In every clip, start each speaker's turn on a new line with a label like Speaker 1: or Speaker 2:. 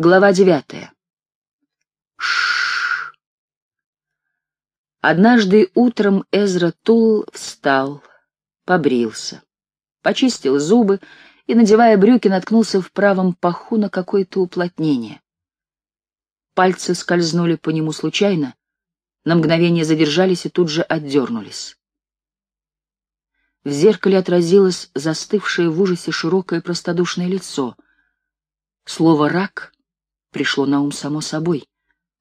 Speaker 1: Глава девятая. Однажды утром Эзра Тул встал, побрился, почистил зубы и, надевая брюки, наткнулся в правом паху на какое-то уплотнение. Пальцы скользнули по нему случайно, на мгновение задержались и тут же отдернулись. В зеркале отразилось застывшее в ужасе широкое простодушное лицо. Слово «рак» пришло на ум само собой.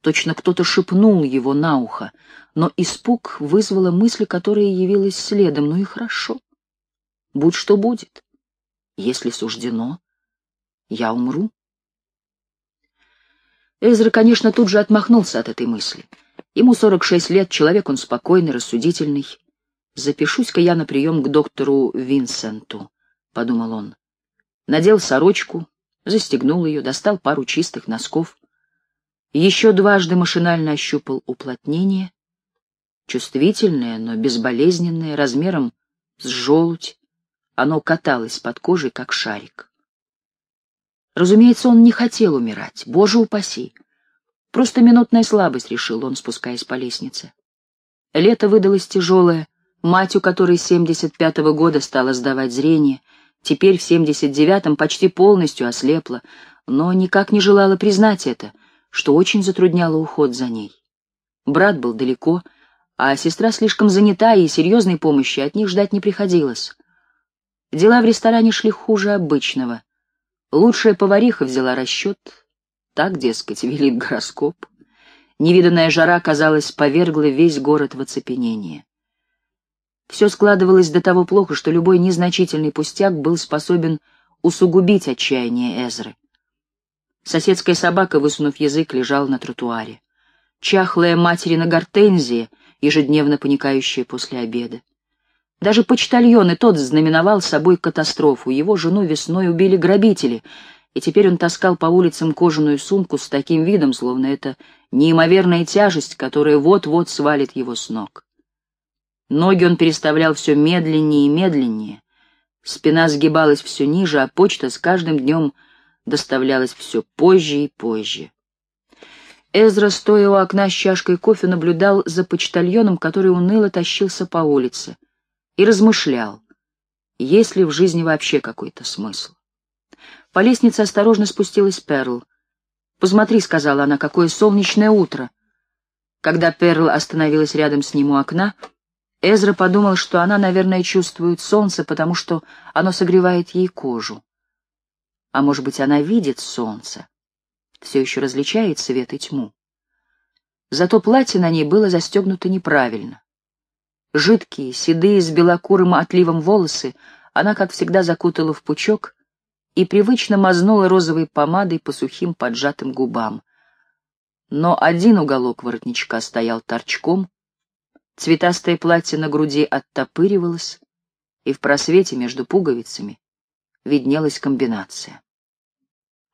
Speaker 1: Точно кто-то шепнул его на ухо, но испуг вызвала мысль, которая явилась следом. Ну и хорошо. Будь что будет. Если суждено, я умру. Эзра, конечно, тут же отмахнулся от этой мысли. Ему 46 лет, человек он спокойный, рассудительный. «Запишусь-ка я на прием к доктору Винсенту», — подумал он. Надел сорочку, застегнул ее, достал пару чистых носков. Еще дважды машинально ощупал уплотнение. Чувствительное, но безболезненное, размером с желудь. Оно каталось под кожей, как шарик. Разумеется, он не хотел умирать, боже упаси. Просто минутная слабость, решил он, спускаясь по лестнице. Лето выдалось тяжелое, мать, у которой с 75-го года стала сдавать зрение, теперь в 79-м почти полностью ослепла, но никак не желала признать это, что очень затрудняло уход за ней. Брат был далеко, а сестра слишком занята, и серьезной помощи от них ждать не приходилось. Дела в ресторане шли хуже обычного. Лучшая повариха взяла расчет, так, дескать, велит гороскоп. Невиданная жара, казалось, повергла весь город в оцепенение. Все складывалось до того плохо, что любой незначительный пустяк был способен усугубить отчаяние Эзры. Соседская собака, высунув язык, лежала на тротуаре. Чахлая материна гортензия, ежедневно паникающая после обеда. Даже почтальон и тот знаменовал собой катастрофу. Его жену весной убили грабители, и теперь он таскал по улицам кожаную сумку с таким видом, словно это неимоверная тяжесть, которая вот-вот свалит его с ног. Ноги он переставлял все медленнее и медленнее. Спина сгибалась все ниже, а почта с каждым днем доставлялась все позже и позже. Эзра, стоя у окна с чашкой кофе, наблюдал за почтальоном, который уныло тащился по улице, и размышлял, есть ли в жизни вообще какой-то смысл. По лестнице осторожно спустилась Перл. «Посмотри», — сказала она, — «какое солнечное утро». Когда Перл остановилась рядом с ним у окна, — Эзра подумал, что она, наверное, чувствует солнце, потому что оно согревает ей кожу. А может быть, она видит солнце, все еще различает свет и тьму. Зато платье на ней было застегнуто неправильно. Жидкие, седые, с белокурым отливом волосы она, как всегда, закутала в пучок и привычно мазнула розовой помадой по сухим поджатым губам. Но один уголок воротничка стоял торчком, Цветастое платье на груди оттопыривалось, и в просвете между пуговицами виднелась комбинация.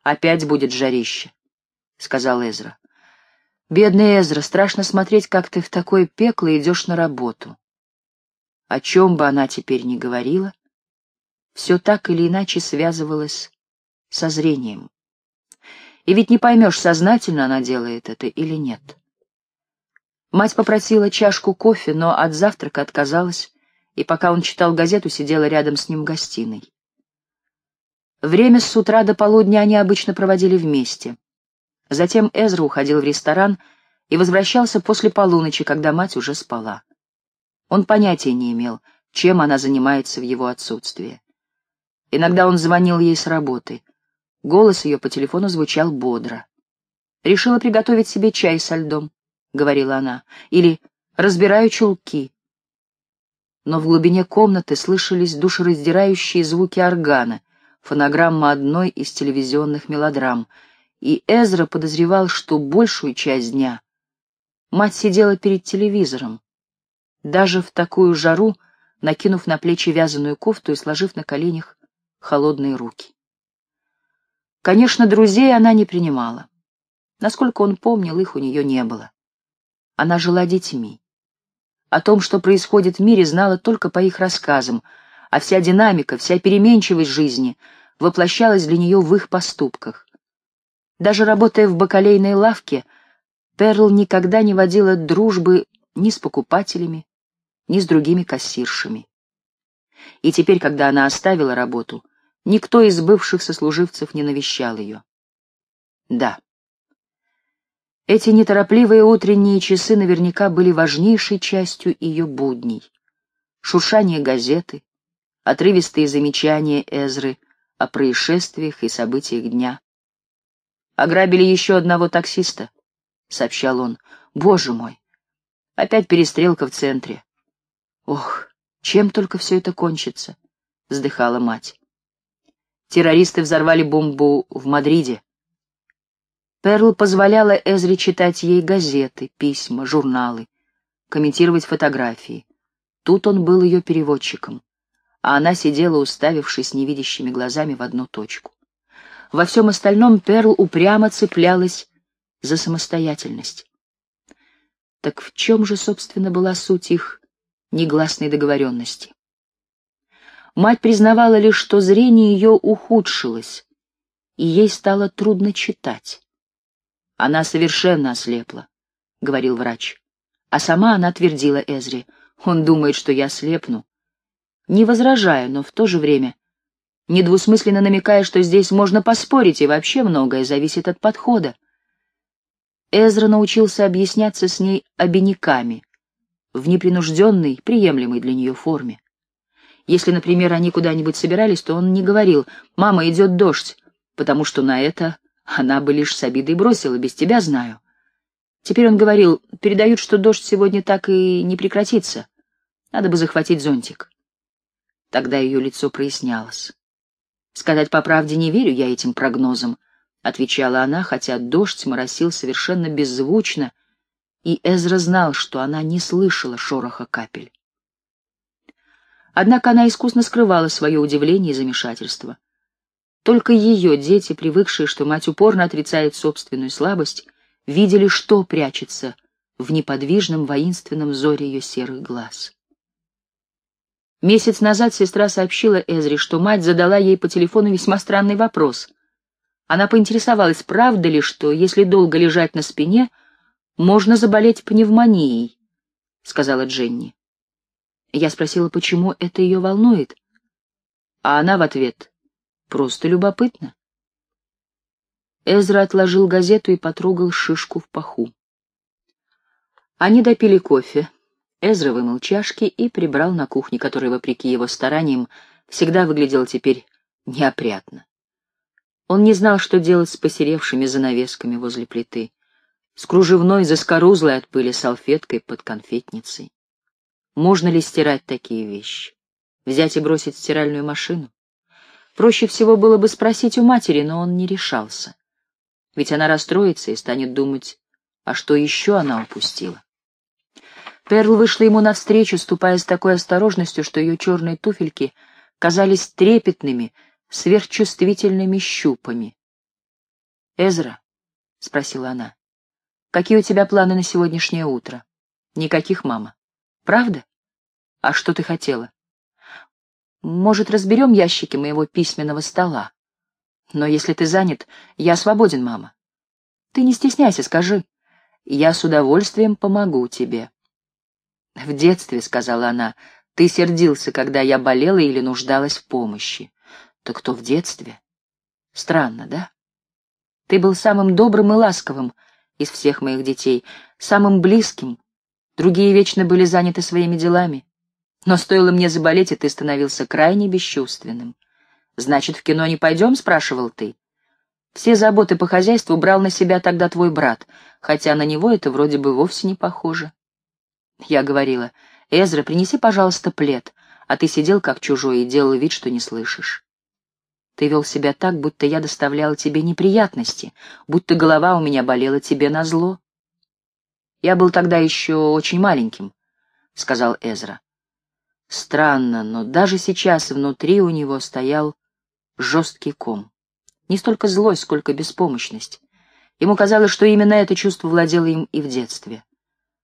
Speaker 1: «Опять будет жарище», — сказал Эзра. «Бедный Эзра, страшно смотреть, как ты в такое пекло идешь на работу». О чем бы она теперь ни говорила, все так или иначе связывалось со зрением. И ведь не поймешь, сознательно она делает это или нет. Мать попросила чашку кофе, но от завтрака отказалась, и пока он читал газету, сидела рядом с ним в гостиной. Время с утра до полудня они обычно проводили вместе. Затем Эзра уходил в ресторан и возвращался после полуночи, когда мать уже спала. Он понятия не имел, чем она занимается в его отсутствие. Иногда он звонил ей с работы. Голос ее по телефону звучал бодро. Решила приготовить себе чай со льдом. — говорила она, — или «разбираю чулки». Но в глубине комнаты слышались душераздирающие звуки органа, фонограмма одной из телевизионных мелодрам, и Эзра подозревал, что большую часть дня мать сидела перед телевизором, даже в такую жару, накинув на плечи вязаную кофту и сложив на коленях холодные руки. Конечно, друзей она не принимала. Насколько он помнил, их у нее не было. Она жила детьми. О том, что происходит в мире, знала только по их рассказам, а вся динамика, вся переменчивость жизни воплощалась для нее в их поступках. Даже работая в бакалейной лавке, Перл никогда не водила дружбы ни с покупателями, ни с другими кассиршами. И теперь, когда она оставила работу, никто из бывших сослуживцев не навещал ее. Да. Эти неторопливые утренние часы наверняка были важнейшей частью ее будней. Шуршание газеты, отрывистые замечания Эзры о происшествиях и событиях дня. «Ограбили еще одного таксиста», — сообщал он. «Боже мой! Опять перестрелка в центре. Ох, чем только все это кончится!» — вздыхала мать. Террористы взорвали бомбу в Мадриде. Перл позволяла Эзре читать ей газеты, письма, журналы, комментировать фотографии. Тут он был ее переводчиком, а она сидела, уставившись невидящими глазами в одну точку. Во всем остальном Перл упрямо цеплялась за самостоятельность. Так в чем же, собственно, была суть их негласной договоренности? Мать признавала лишь, что зрение ее ухудшилось, и ей стало трудно читать. «Она совершенно ослепла», — говорил врач. А сама она твердила Эзре, «Он думает, что я слепну». Не возражая, но в то же время недвусмысленно намекая, что здесь можно поспорить, и вообще многое зависит от подхода. Эзра научился объясняться с ней обиняками, в непринужденной, приемлемой для нее форме. Если, например, они куда-нибудь собирались, то он не говорил «Мама, идет дождь», потому что на это она бы лишь с обидой бросила, без тебя знаю. Теперь он говорил «Передают, что дождь сегодня так и не прекратится. Надо бы захватить зонтик». Тогда ее лицо прояснялось. «Сказать по правде, не верю я этим прогнозам», — отвечала она, хотя дождь моросил совершенно беззвучно, и Эзра знал, что она не слышала шороха капель. Однако она искусно скрывала свое удивление и замешательство. Только ее дети, привыкшие, что мать упорно отрицает собственную слабость, видели, что прячется в неподвижном воинственном зоре ее серых глаз. Месяц назад сестра сообщила Эзре, что мать задала ей по телефону весьма странный вопрос. Она поинтересовалась, правда ли, что если долго лежать на спине, можно заболеть пневмонией, — сказала Дженни. Я спросила, почему это ее волнует, а она в ответ «Просто любопытно». Эзра отложил газету и потрогал шишку в паху. Они допили кофе. Эзра вымыл чашки и прибрал на кухне, которая, вопреки его стараниям, всегда выглядела теперь неопрятно. Он не знал, что делать с посеревшими занавесками возле плиты, с кружевной заскорузлой от пыли салфеткой под конфетницей. Можно ли стирать такие вещи? Взять и бросить в стиральную машину? Проще всего было бы спросить у матери, но он не решался. Ведь она расстроится и станет думать, а что еще она упустила. Перл вышла ему навстречу, ступая с такой осторожностью, что ее черные туфельки казались трепетными, сверхчувствительными щупами. «Эзра», — спросила она, — «какие у тебя планы на сегодняшнее утро?» «Никаких, мама». Правда? А что ты хотела? Может, разберем ящики моего письменного стола? Но если ты занят, я свободен, мама. Ты не стесняйся, скажи. Я с удовольствием помогу тебе. В детстве, — сказала она, — ты сердился, когда я болела или нуждалась в помощи. Так кто в детстве? Странно, да? Ты был самым добрым и ласковым из всех моих детей, самым близким, Другие вечно были заняты своими делами. Но стоило мне заболеть, и ты становился крайне бесчувственным. «Значит, в кино не пойдем?» — спрашивал ты. Все заботы по хозяйству брал на себя тогда твой брат, хотя на него это вроде бы вовсе не похоже. Я говорила, «Эзра, принеси, пожалуйста, плед», а ты сидел как чужой и делал вид, что не слышишь. Ты вел себя так, будто я доставляла тебе неприятности, будто голова у меня болела тебе назло. Я был тогда еще очень маленьким, — сказал Эзра. Странно, но даже сейчас внутри у него стоял жесткий ком. Не столько злость, сколько беспомощность. Ему казалось, что именно это чувство владело им и в детстве.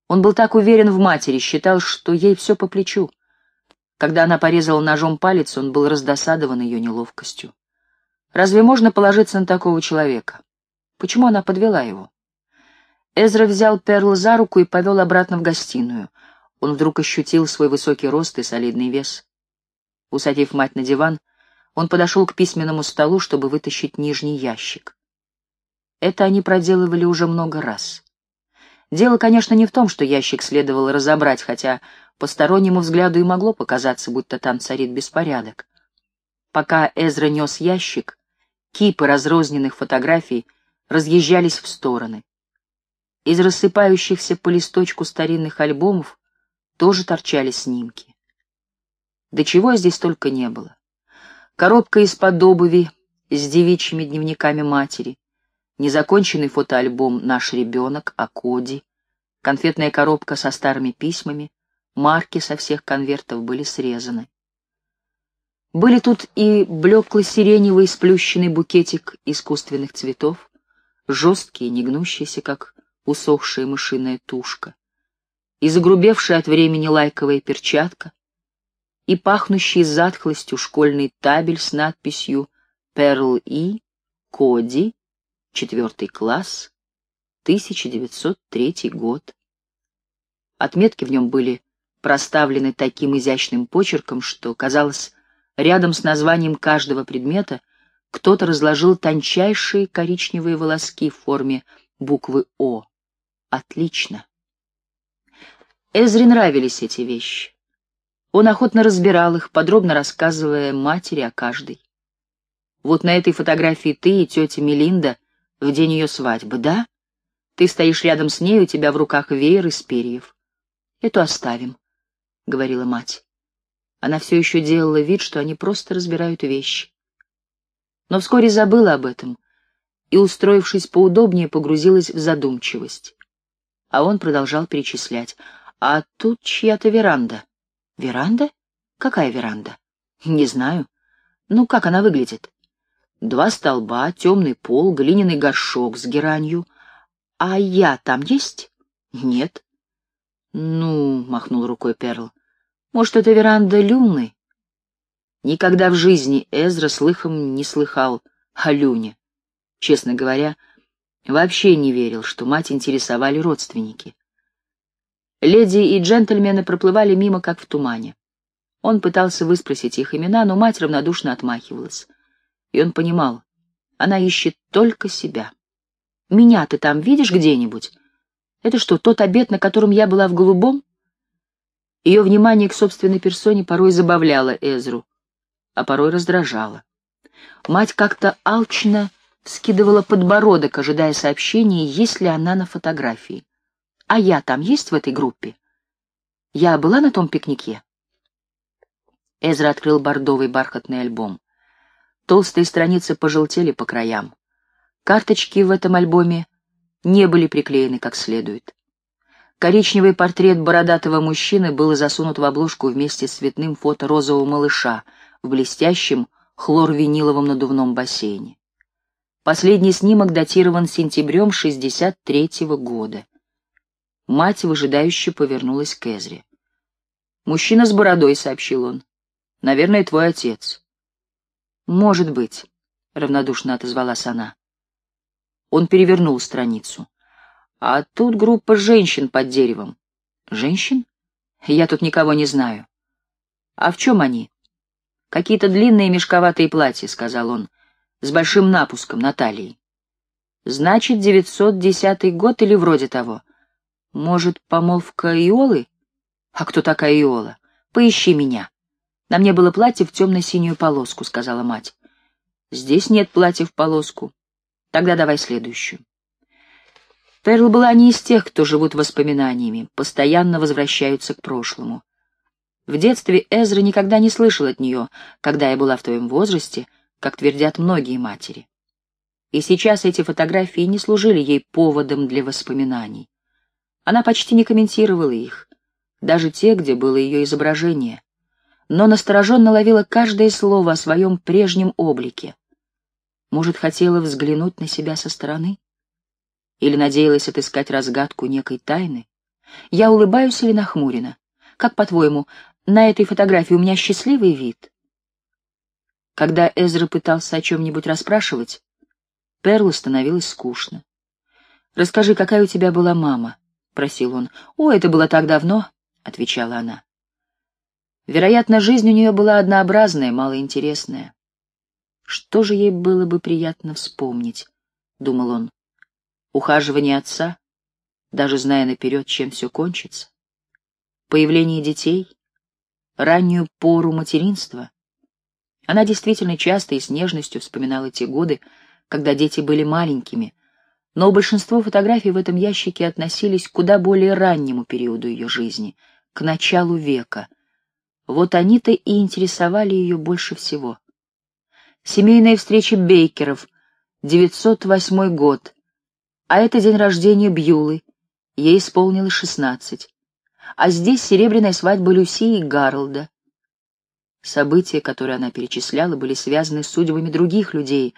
Speaker 1: Он был так уверен в матери, считал, что ей все по плечу. Когда она порезала ножом палец, он был раздосадован ее неловкостью. Разве можно положиться на такого человека? Почему она подвела его? Эзра взял Перл за руку и повел обратно в гостиную. Он вдруг ощутил свой высокий рост и солидный вес. Усадив мать на диван, он подошел к письменному столу, чтобы вытащить нижний ящик. Это они проделывали уже много раз. Дело, конечно, не в том, что ящик следовало разобрать, хотя постороннему взгляду и могло показаться, будто там царит беспорядок. Пока Эзра нес ящик, кипы разрозненных фотографий разъезжались в стороны. Из рассыпающихся по листочку старинных альбомов тоже торчали снимки. До чего здесь только не было. Коробка из-под обуви с девичьими дневниками матери, незаконченный фотоальбом «Наш ребенок» о Коди, конфетная коробка со старыми письмами, марки со всех конвертов были срезаны. Были тут и блекло-сиреневый сплющенный букетик искусственных цветов, жесткий, не гнущийся, как усохшая мышиная тушка, и загрубевшая от времени лайковая перчатка, и пахнущий затхлостью школьный табель с надписью «Перл И. Коди. Четвертый класс. 1903 год». Отметки в нем были проставлены таким изящным почерком, что, казалось, Рядом с названием каждого предмета кто-то разложил тончайшие коричневые волоски в форме буквы «О». Отлично. Эзре нравились эти вещи. Он охотно разбирал их, подробно рассказывая матери о каждой. Вот на этой фотографии ты и тетя Мелинда в день ее свадьбы, да? Ты стоишь рядом с ней, у тебя в руках веер из перьев. Эту оставим, — говорила мать. Она все еще делала вид, что они просто разбирают вещи. Но вскоре забыла об этом и, устроившись поудобнее, погрузилась в задумчивость. А он продолжал перечислять. «А тут чья-то веранда». «Веранда? Какая веранда?» «Не знаю. Ну, как она выглядит?» «Два столба, темный пол, глиняный горшок с геранью. А я там есть?» «Нет». «Ну», — махнул рукой Перл, может, это веранда Люны? Никогда в жизни Эзра слыхом не слыхал о Люне. Честно говоря, вообще не верил, что мать интересовали родственники. Леди и джентльмены проплывали мимо, как в тумане. Он пытался выспросить их имена, но мать равнодушно отмахивалась. И он понимал, она ищет только себя. «Меня ты там видишь где-нибудь? Это что, тот обед, на котором я была в голубом?» Ее внимание к собственной персоне порой забавляло Эзру, а порой раздражало. Мать как-то алчно скидывала подбородок, ожидая сообщения, есть ли она на фотографии. «А я там есть в этой группе? Я была на том пикнике?» Эзра открыл бордовый бархатный альбом. Толстые страницы пожелтели по краям. Карточки в этом альбоме не были приклеены как следует. Коричневый портрет бородатого мужчины был засунут в обложку вместе с цветным фото розового малыша в блестящем хлорвиниловом надувном бассейне. Последний снимок датирован сентябрем 63-го года. Мать выжидающе повернулась к Эзре. «Мужчина с бородой», — сообщил он. «Наверное, твой отец». «Может быть», — равнодушно отозвалась она. Он перевернул страницу. А тут группа женщин под деревом. Женщин? Я тут никого не знаю. А в чем они? Какие-то длинные мешковатые платья, сказал он, с большим напуском на талии. Значит, 910 год или вроде того. Может, помолвка Иолы? А кто такая Иола? Поищи меня. На мне было платье в темно-синюю полоску, сказала мать. Здесь нет платья в полоску. Тогда давай следующую. Перл была не из тех, кто живут воспоминаниями, постоянно возвращаются к прошлому. В детстве Эзра никогда не слышал от нее, когда я была в твоем возрасте, как твердят многие матери. И сейчас эти фотографии не служили ей поводом для воспоминаний. Она почти не комментировала их, даже те, где было ее изображение, но настороженно ловила каждое слово о своем прежнем облике. Может, хотела взглянуть на себя со стороны? Или надеялась отыскать разгадку некой тайны? Я улыбаюсь или нахмурена? Как, по-твоему, на этой фотографии у меня счастливый вид? Когда Эзра пытался о чем-нибудь расспрашивать, Перлу становилось скучно. «Расскажи, какая у тебя была мама?» — просил он. «О, это было так давно», — отвечала она. Вероятно, жизнь у нее была однообразная, малоинтересная. Что же ей было бы приятно вспомнить, — думал он. Ухаживание отца, даже зная наперед, чем все кончится. Появление детей, раннюю пору материнства. Она действительно часто и с нежностью вспоминала те годы, когда дети были маленькими, но большинство фотографий в этом ящике относились к куда более раннему периоду ее жизни, к началу века. Вот они-то и интересовали ее больше всего. Семейная встреча Бейкеров, 908 год, а это день рождения Бьюлы, ей исполнилось 16. А здесь серебряная свадьба Люси и Гарлда. События, которые она перечисляла, были связаны с судьбами других людей,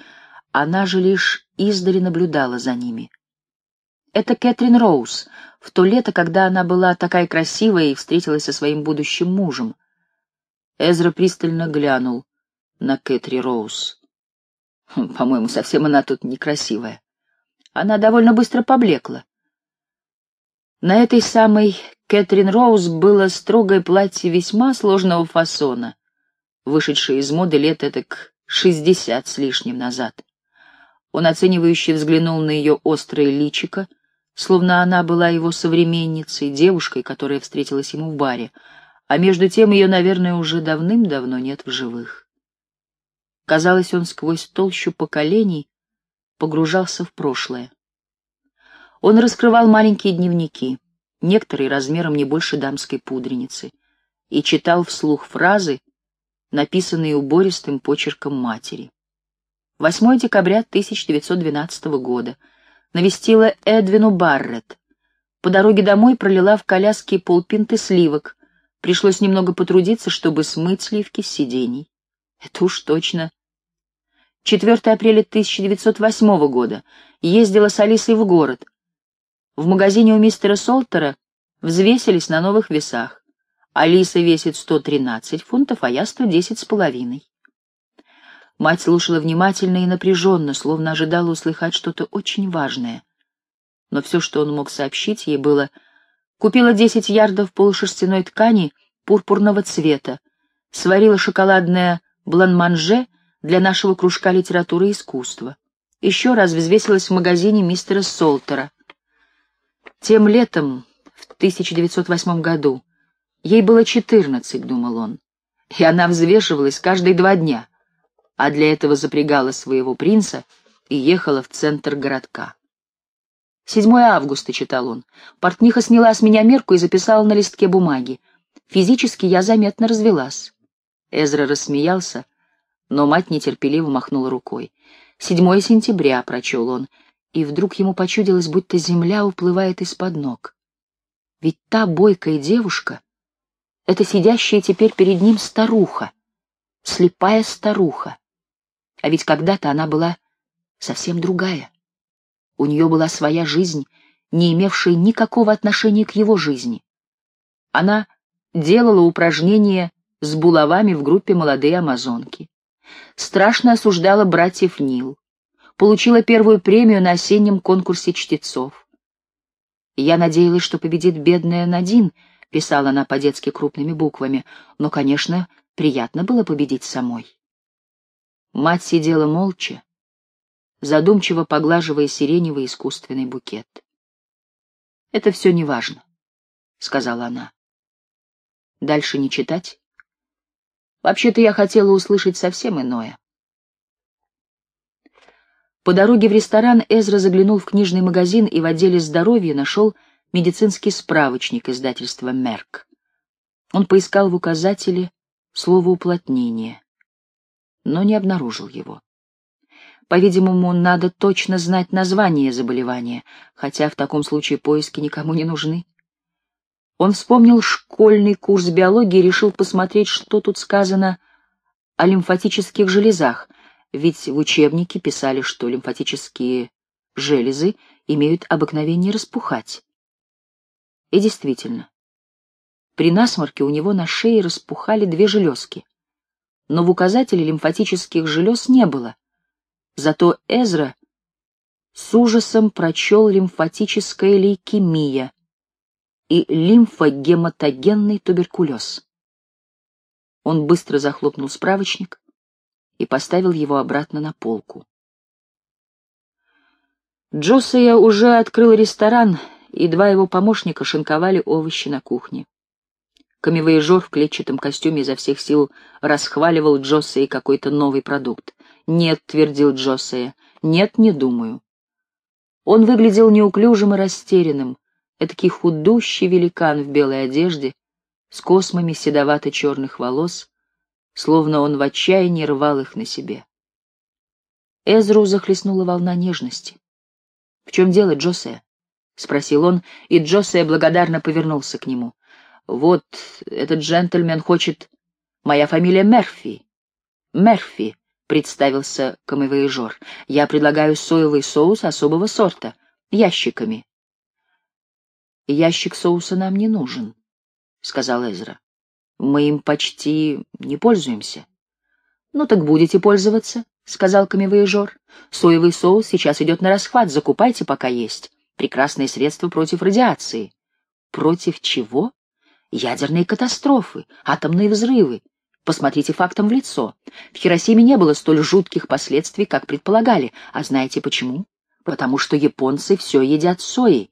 Speaker 1: она же лишь издали наблюдала за ними. Это Кэтрин Роуз, в то лето, когда она была такая красивая и встретилась со своим будущим мужем. Эзра пристально глянул на Кэтри Роуз. Хм, по-моему, совсем она тут некрасивая. Она довольно быстро поблекла. На этой самой Кэтрин Роуз было строгое платье весьма сложного фасона, вышедшее из моды лет этак шестьдесят с лишним назад. Он оценивающе взглянул на ее острое личико, словно она была его современницей, девушкой, которая встретилась ему в баре, а между тем ее, наверное, уже давным-давно нет в живых. Казалось, он сквозь толщу поколений погружался в прошлое. Он раскрывал маленькие дневники, некоторые размером не больше дамской пудреницы, и читал вслух фразы, написанные убористым почерком матери. 8 декабря 1912 года. Навестила Эдвину Барретт. По дороге домой пролила в коляске полпинты сливок. Пришлось немного потрудиться, чтобы смыть сливки с сидений. Это уж точно. 4 апреля 1908 года. Ездила с Алисой в город. В магазине у мистера Солтера взвесились на новых весах. Алиса весит 113 фунтов, а я 110 с половиной. Мать слушала внимательно и напряженно, словно ожидала услыхать что-то очень важное. Но все, что он мог сообщить ей, было «Купила 10 ярдов полушерстяной ткани пурпурного цвета, сварила шоколадное бланманже для нашего кружка литературы и искусства. Еще раз взвесилась в магазине мистера Солтера. Тем летом, в 1908 году, Ей было четырнадцать, думал он, и она взвешивалась каждые два дня, а для этого запрягала своего принца и ехала в центр городка. 7 августа, читал он. Портниха сняла с меня мерку и записала на листке бумаги. Физически я заметно развелась. Эзра рассмеялся, но мать нетерпеливо махнула рукой. 7 сентября, прочел он, и вдруг ему почудилось, будто земля уплывает из-под ног. Ведь та бойкая девушка это сидящая теперь перед ним старуха, слепая старуха. А ведь когда-то она была совсем другая. У нее была своя жизнь, не имевшая никакого отношения к его жизни. Она делала упражнения с булавами в группе «Молодые амазонки». Страшно осуждала братьев Нил. Получила первую премию на осеннем конкурсе чтецов. Я надеялась, что победит бедная Надин — писала она по-детски крупными буквами, но, конечно, приятно было победить самой. Мать сидела молча, задумчиво поглаживая сиреневый искусственный букет. «Это все неважно», — сказала она. «Дальше не читать? Вообще-то я хотела услышать совсем иное». По дороге в ресторан Эзра заглянул в книжный магазин и в отделе здоровья нашел медицинский справочник издательства «Мерк». Он поискал в указателе слово «уплотнение», но не обнаружил его. По-видимому, надо точно знать название заболевания, хотя в таком случае поиски никому не нужны. Он вспомнил школьный курс биологии и решил посмотреть, что тут сказано о лимфатических железах, ведь в учебнике писали, что лимфатические железы имеют обыкновение распухать. И действительно, при насморке у него на шее распухали две железки, но в указателе лимфатических желез не было. Зато Эзра с ужасом прочел лимфатическая лейкемия и лимфогематогенный туберкулез. Он быстро захлопнул справочник и поставил его обратно на полку. Джосея уже открыл ресторан, и два его помощника шинковали овощи на кухне. Камевоежор в клетчатом костюме изо всех сил расхваливал Джосея какой-то новый продукт. «Нет», — твердил Джосея, — «нет, не думаю». Он выглядел неуклюжим и растерянным, этакий худущий великан в белой одежде, с космами седовато-черных волос, словно он в отчаянии рвал их на себе. Эзру захлестнула волна нежности. — В чем дело, Джосе? — спросил он, и Джосе благодарно повернулся к нему. — Вот, этот джентльмен хочет... Моя фамилия Мерфи. Мерфи, — представился камевоежор. — Я предлагаю соевый соус особого сорта, ящиками. — Ящик соуса нам не нужен, — сказал Эзра. — Мы им почти не пользуемся. — Ну так будете пользоваться, — сказал камевоежор. — Соевый соус сейчас идет на расхват, закупайте, пока есть. Прекрасное средство против радиации. Против чего? Ядерные катастрофы, атомные взрывы. Посмотрите фактам в лицо. В Хиросиме не было столь жутких последствий, как предполагали. А знаете почему? Потому что японцы все едят соей.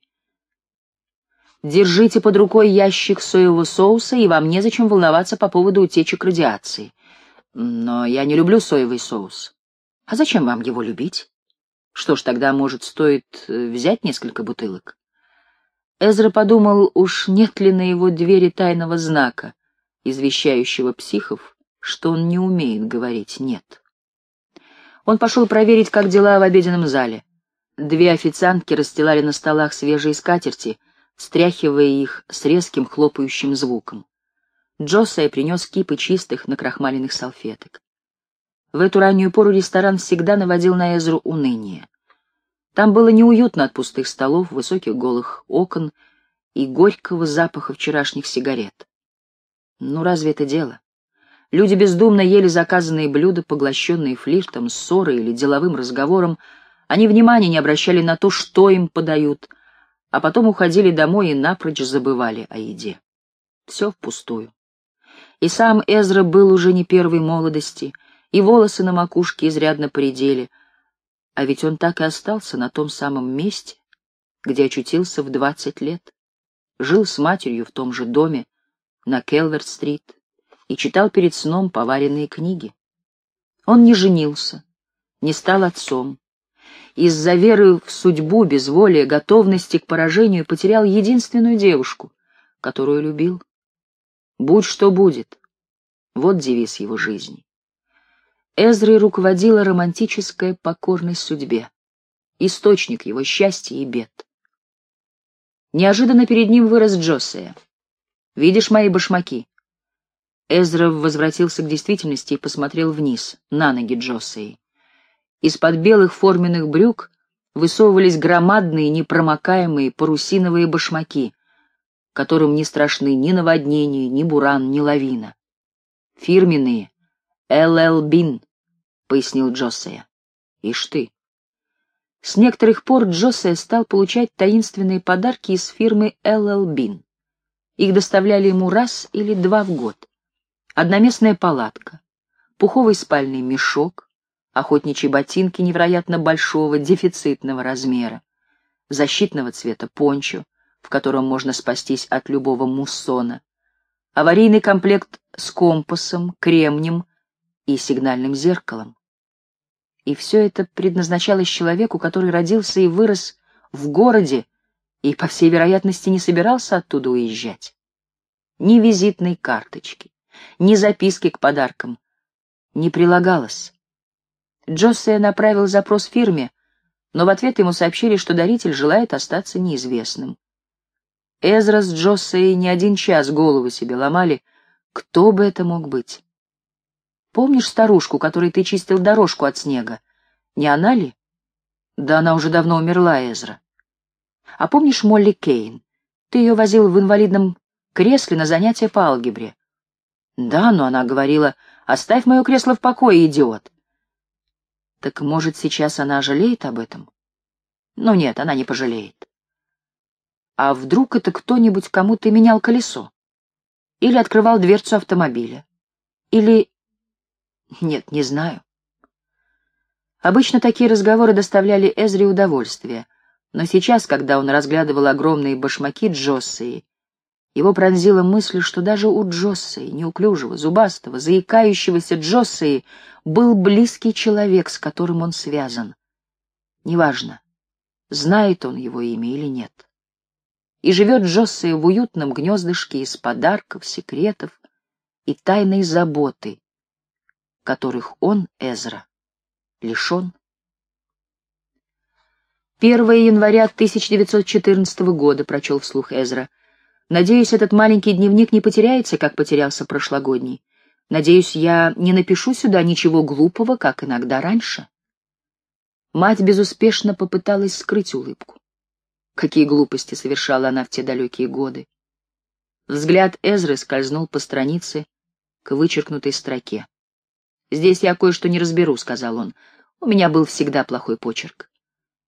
Speaker 1: Держите под рукой ящик соевого соуса, и вам незачем волноваться по поводу утечек радиации. Но я не люблю соевый соус. А зачем вам его любить? Что ж, тогда, может, стоит э, взять несколько бутылок? Эзра подумал, уж нет ли на его двери тайного знака, извещающего психов, что он не умеет говорить «нет». Он пошел проверить, как дела в обеденном зале. Две официантки расстилали на столах свежие скатерти, стряхивая их с резким хлопающим звуком. Джосай принес кипы чистых накрахмаленных салфеток. В эту раннюю пору ресторан всегда наводил на Эзру уныние. Там было неуютно от пустых столов, высоких голых окон и горького запаха вчерашних сигарет. Ну разве это дело? Люди бездумно ели заказанные блюда, поглощенные флиртом, ссорой или деловым разговором. Они внимания не обращали на то, что им подают, а потом уходили домой и напрочь забывали о еде. Все впустую. И сам Эзра был уже не первой молодости — и волосы на макушке изрядно поредели, а ведь он так и остался на том самом месте, где очутился в двадцать лет, жил с матерью в том же доме на Келверт-стрит и читал перед сном поваренные книги. Он не женился, не стал отцом. Из-за веры в судьбу, безволия, готовности к поражению потерял единственную девушку, которую любил. Будь что будет. Вот девиз его жизни. Эзрой руководила романтическая покорность судьбе, источник его счастья и бед. Неожиданно перед ним вырос Джосея. «Видишь мои башмаки?» Эзра возвратился к действительности и посмотрел вниз, на ноги Джосеи. Из-под белых форменных брюк высовывались громадные непромокаемые парусиновые башмаки, которым не страшны ни наводнение, ни буран, ни лавина. Фирменные, Л.Л. Бин, пояснил Джосея. Ишь ты. С некоторых пор Джосея стал получать таинственные подарки из фирмы LL Bean. Их доставляли ему раз или два в год. Одноместная палатка, пуховый спальный мешок, охотничьи ботинки невероятно большого дефицитного размера, защитного цвета пончо, в котором можно спастись от любого муссона, аварийный комплект с компасом, кремнем и сигнальным зеркалом. И все это предназначалось человеку, который родился и вырос в городе и, по всей вероятности, не собирался оттуда уезжать. Ни визитной карточки, ни записки к подаркам не прилагалось. Джоссе направил запрос фирме, но в ответ ему сообщили, что даритель желает остаться неизвестным. Эзра с Джоссой не один час голову себе ломали, кто бы это мог быть. Помнишь старушку, которой ты чистил дорожку от снега? Не она ли? Да она уже давно умерла, Эзра. А помнишь Молли Кейн? Ты ее возил в инвалидном кресле на занятия по алгебре. Да, но она говорила, оставь мое кресло в покое, идиот. Так, может, сейчас она жалеет об этом? Ну нет, она не пожалеет. А вдруг это кто-нибудь кому-то менял колесо? Или открывал дверцу автомобиля? Или... Нет, не знаю. Обычно такие разговоры доставляли Эзре удовольствие, но сейчас, когда он разглядывал огромные башмаки Джоссии, его пронзила мысль, что даже у Джоссии, неуклюжего, зубастого, заикающегося Джоссии, был близкий человек, с которым он связан. Неважно, знает он его имя или нет. И живет Джоссия в уютном гнездышке из подарков, секретов и тайной заботы, которых он, Эзра, лишен. 1 января 1914 года, прочел вслух Эзра. Надеюсь, этот маленький дневник не потеряется, как потерялся прошлогодний. Надеюсь, я не напишу сюда ничего глупого, как иногда раньше. Мать безуспешно попыталась скрыть улыбку. Какие глупости совершала она в те далекие годы. Взгляд Эзры скользнул по странице к вычеркнутой строке. «Здесь я кое-что не разберу», — сказал он. «У меня был всегда плохой почерк».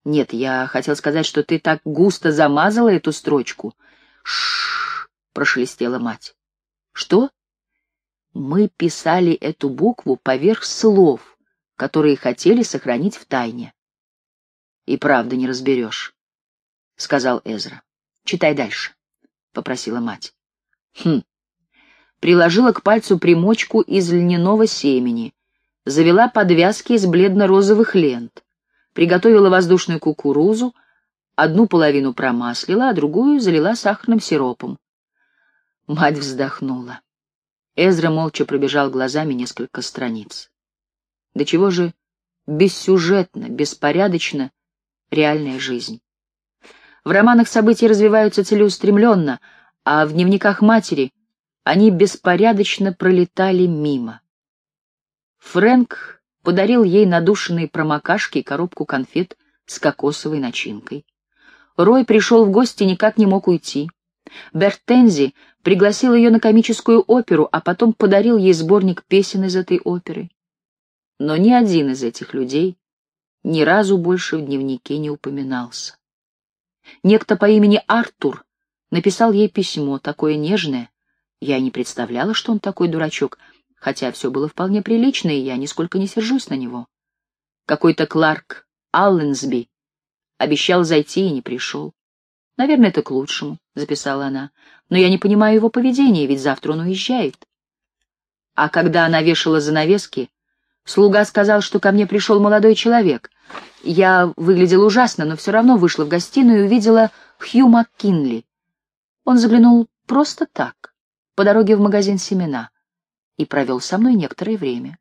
Speaker 1: «Нет, я хотел сказать, что ты так густо замазала эту строчку». «Ш-ш-ш», прошелестела мать. «Что?» «Мы писали эту букву поверх слов, которые хотели сохранить в тайне». «И правда не разберешь», — сказал Эзра. «Читай дальше», — попросила мать. «Хм, приложила к пальцу примочку из льняного семени, завела подвязки из бледно-розовых лент, приготовила воздушную кукурузу, одну половину промаслила, а другую залила сахарным сиропом. Мать вздохнула. Эзра молча пробежал глазами несколько страниц. До чего же бессюжетно, беспорядочно реальная жизнь. В романах события развиваются целеустремленно, а в дневниках матери они беспорядочно пролетали мимо. Фрэнк подарил ей надушенные промокашки и коробку конфет с кокосовой начинкой. Рой пришел в гости и никак не мог уйти. Бертензи пригласил ее на комическую оперу, а потом подарил ей сборник песен из этой оперы. Но ни один из этих людей ни разу больше в дневнике не упоминался. Некто по имени Артур написал ей письмо, такое нежное, я не представляла, что он такой дурачок, хотя все было вполне прилично, и я нисколько не сержусь на него. Какой-то Кларк Алленсби обещал зайти и не пришел. Наверное, это к лучшему, — записала она. Но я не понимаю его поведения, ведь завтра он уезжает. А когда она вешала занавески, слуга сказал, что ко мне пришел молодой человек. Я выглядела ужасно, но все равно вышла в гостиную и увидела Хью МакКинли. Он заглянул просто так по дороге в магазин «Семена» и провел со мной некоторое время.